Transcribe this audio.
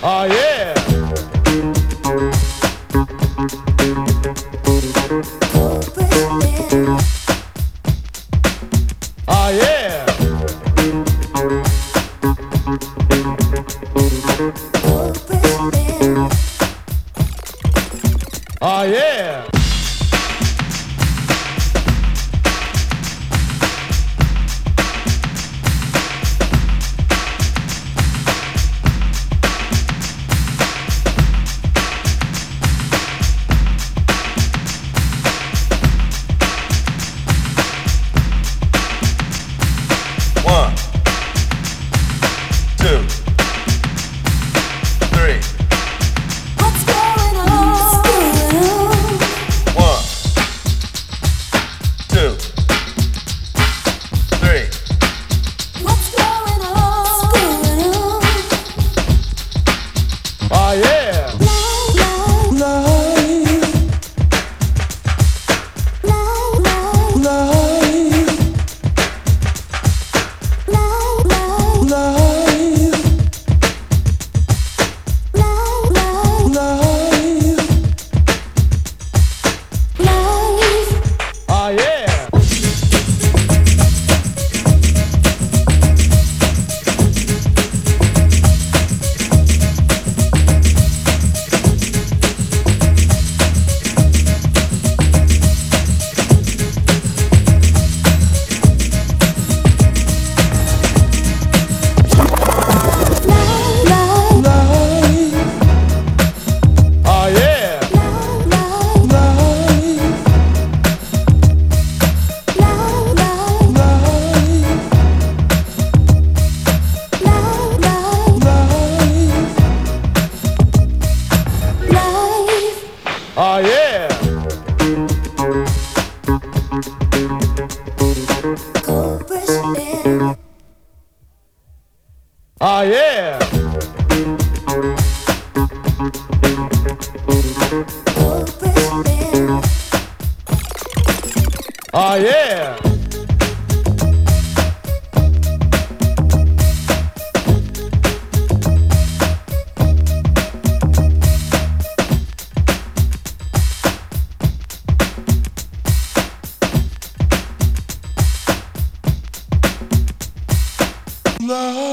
Ah, yeah. Ah, yeah. Life.